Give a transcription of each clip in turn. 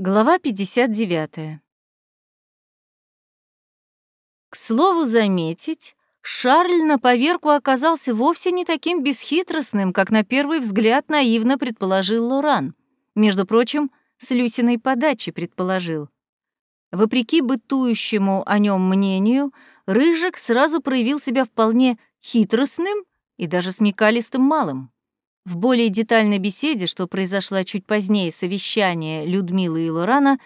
Глава 59. К слову заметить, Шарль на поверку оказался вовсе не таким бесхитростным, как на первый взгляд наивно предположил Лоран. Между прочим, с Люсиной подачи предположил. Вопреки бытующему о нем мнению, Рыжик сразу проявил себя вполне хитростным и даже смекалистым малым. В более детальной беседе, что произошла чуть позднее совещания Людмилы и Лорана,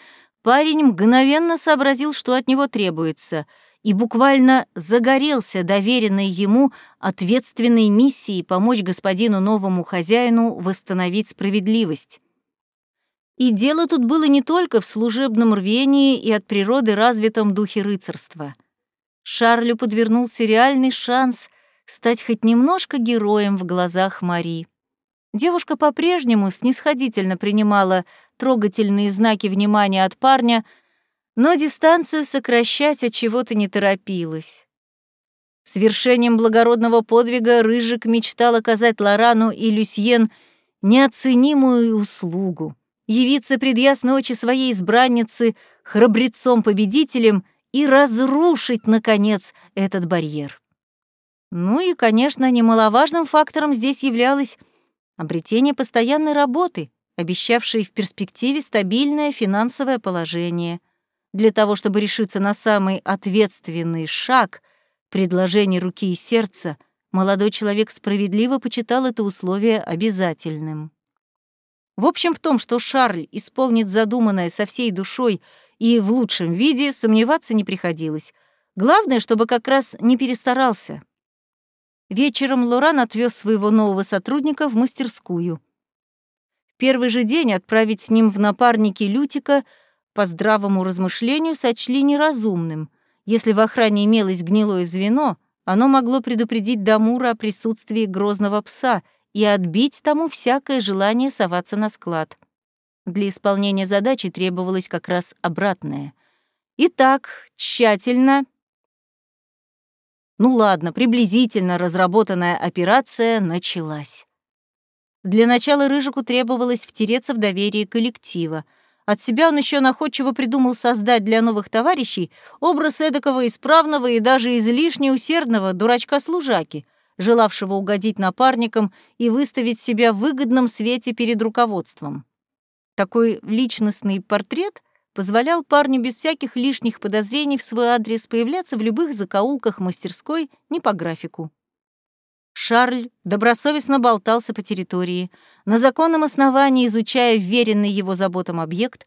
парень мгновенно сообразил, что от него требуется, и буквально загорелся доверенной ему ответственной миссией помочь господину новому хозяину восстановить справедливость. И дело тут было не только в служебном рвении и от природы развитом духе рыцарства. Шарлю подвернулся реальный шанс стать хоть немножко героем в глазах Мари. Девушка по-прежнему снисходительно принимала трогательные знаки внимания от парня, но дистанцию сокращать от чего-то не торопилась. С вершением благородного подвига Рыжик мечтал оказать Лорану и Люсьен неоценимую услугу — явиться пред ясной очи своей избранницы храбрецом-победителем и разрушить, наконец, этот барьер. Ну и, конечно, немаловажным фактором здесь являлась обретение постоянной работы, обещавшей в перспективе стабильное финансовое положение. Для того, чтобы решиться на самый ответственный шаг предложение руки и сердца, молодой человек справедливо почитал это условие обязательным. В общем, в том, что Шарль исполнит задуманное со всей душой и в лучшем виде, сомневаться не приходилось. Главное, чтобы как раз не перестарался. Вечером Лоран отвез своего нового сотрудника в мастерскую. В первый же день отправить с ним в напарники Лютика по здравому размышлению сочли неразумным. Если в охране имелось гнилое звено, оно могло предупредить Дамура о присутствии грозного пса и отбить тому всякое желание соваться на склад. Для исполнения задачи требовалось как раз обратное. Итак, тщательно ну ладно, приблизительно разработанная операция началась. Для начала Рыжику требовалось втереться в доверие коллектива. От себя он еще находчиво придумал создать для новых товарищей образ эдакого исправного и даже излишне усердного дурачка-служаки, желавшего угодить напарникам и выставить себя в выгодном свете перед руководством. Такой личностный портрет — позволял парню без всяких лишних подозрений в свой адрес появляться в любых закоулках мастерской не по графику. Шарль добросовестно болтался по территории, на законном основании изучая веренный его заботам объект,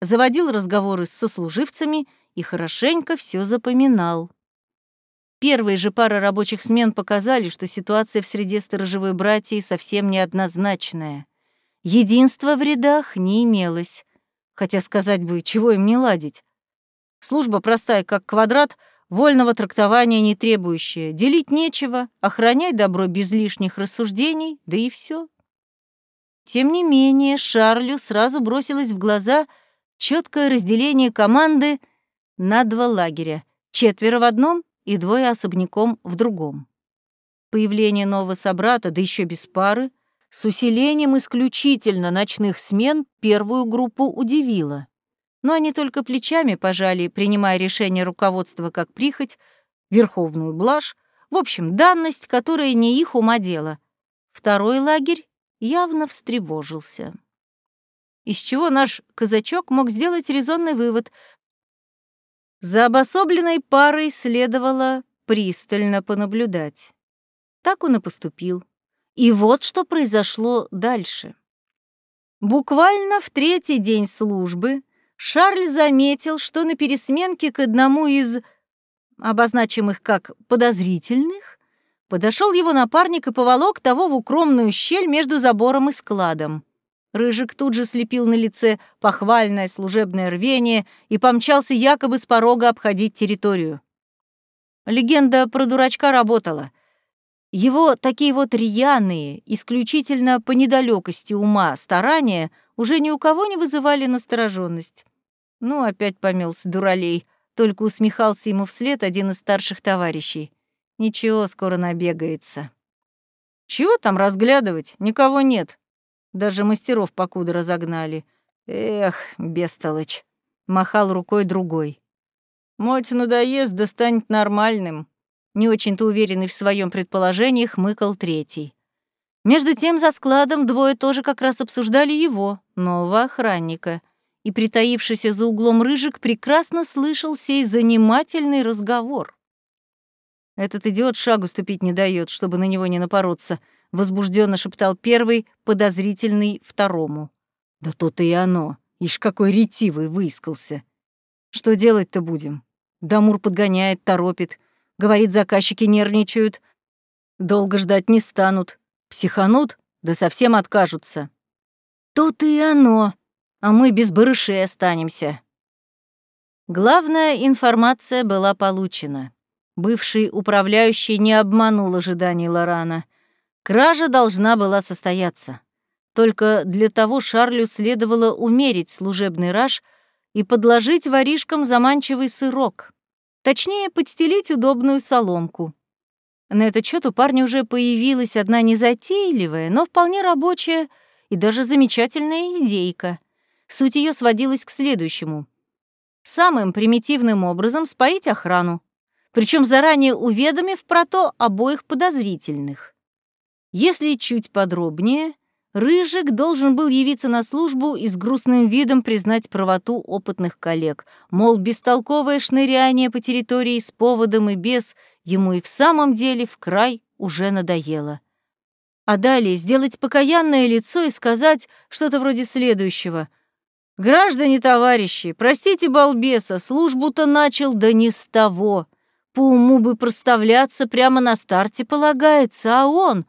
заводил разговоры с сослуживцами и хорошенько все запоминал. Первые же пара рабочих смен показали, что ситуация в среде сторожевой братьи совсем неоднозначная. Единства в рядах не имелось. Хотя сказать бы, чего им не ладить. Служба простая, как квадрат, вольного трактования не требующая. Делить нечего, охранять добро без лишних рассуждений, да и все. Тем не менее, Шарлю сразу бросилось в глаза четкое разделение команды на два лагеря. Четверо в одном и двое особняком в другом. Появление нового собрата, да еще без пары — с усилением исключительно ночных смен первую группу удивило. Но они только плечами пожали, принимая решение руководства как прихоть, верховную блажь, в общем, данность, которая не их ума дело. Второй лагерь явно встревожился. Из чего наш казачок мог сделать резонный вывод. За обособленной парой следовало пристально понаблюдать. Так он и поступил. И вот что произошло дальше. Буквально в третий день службы Шарль заметил, что на пересменке к одному из, обозначим их как подозрительных, подошел его напарник и поволок того в укромную щель между забором и складом. Рыжик тут же слепил на лице похвальное служебное рвение и помчался якобы с порога обходить территорию. Легенда про дурачка работала — его такие вот рьяные, исключительно по недалекости ума старания уже ни у кого не вызывали настороженность. Ну, опять помелся дуралей, только усмехался ему вслед один из старших товарищей. Ничего, скоро набегается. Чего там разглядывать? Никого нет. Даже мастеров покуда разогнали. Эх, бестолочь. Махал рукой другой. Моть надоест, да станет нормальным. Не очень-то уверенный в своем предположении, хмыкал третий. Между тем за складом двое тоже как раз обсуждали его, нового охранника, и притаившийся за углом рыжик прекрасно слышал сей занимательный разговор. «Этот идиот шагу ступить не дает, чтобы на него не напороться», — возбужденно шептал первый, подозрительный второму. «Да то-то и оно, ишь какой ретивый выискался. Что делать-то будем? Дамур подгоняет, торопит, говорит, заказчики нервничают, долго ждать не станут». Психанут, да совсем откажутся. Тут и оно, а мы без барышей останемся. Главная информация была получена. Бывший управляющий не обманул ожиданий Лорана. Кража должна была состояться. Только для того Шарлю следовало умерить служебный раж и подложить воришкам заманчивый сырок. Точнее, подстелить удобную соломку. На этот счет у парня уже появилась одна незатейливая, но вполне рабочая и даже замечательная идейка. Суть ее сводилась к следующему. Самым примитивным образом споить охрану, причем заранее уведомив про то обоих подозрительных. Если чуть подробнее, Рыжик должен был явиться на службу и с грустным видом признать правоту опытных коллег, мол, бестолковое шныряние по территории с поводом и без ему и в самом деле в край уже надоело. А далее сделать покаянное лицо и сказать что-то вроде следующего. «Граждане товарищи, простите балбеса, службу-то начал, да не с того. По уму бы проставляться прямо на старте полагается, а он...»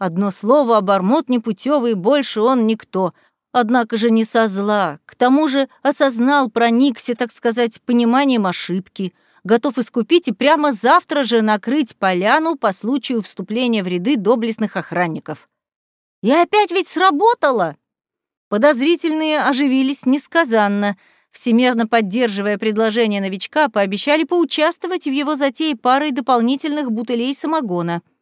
Одно слово, обормот непутевый, больше он никто. Однако же не со зла. К тому же осознал, проникся, так сказать, пониманием ошибки. Готов искупить и прямо завтра же накрыть поляну по случаю вступления в ряды доблестных охранников. И опять ведь сработало! Подозрительные оживились несказанно. Всемерно поддерживая предложение новичка, пообещали поучаствовать в его затее парой дополнительных бутылей самогона —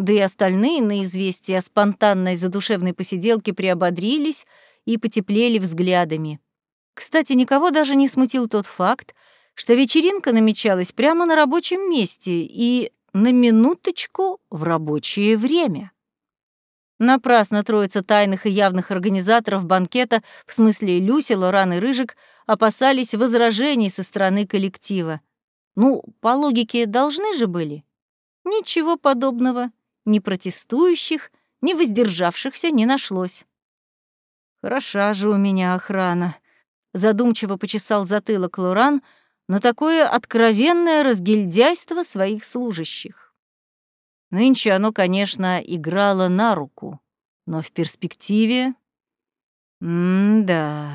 да и остальные на известие о спонтанной задушевной посиделке приободрились и потеплели взглядами. Кстати, никого даже не смутил тот факт, что вечеринка намечалась прямо на рабочем месте и на минуточку в рабочее время. Напрасно троица тайных и явных организаторов банкета, в смысле Люси, Лоран и Рыжик, опасались возражений со стороны коллектива. Ну, по логике, должны же были. Ничего подобного ни протестующих, ни воздержавшихся не нашлось. «Хороша же у меня охрана», — задумчиво почесал затылок Лоран на такое откровенное разгильдяйство своих служащих. Нынче оно, конечно, играло на руку, но в перспективе... М-да...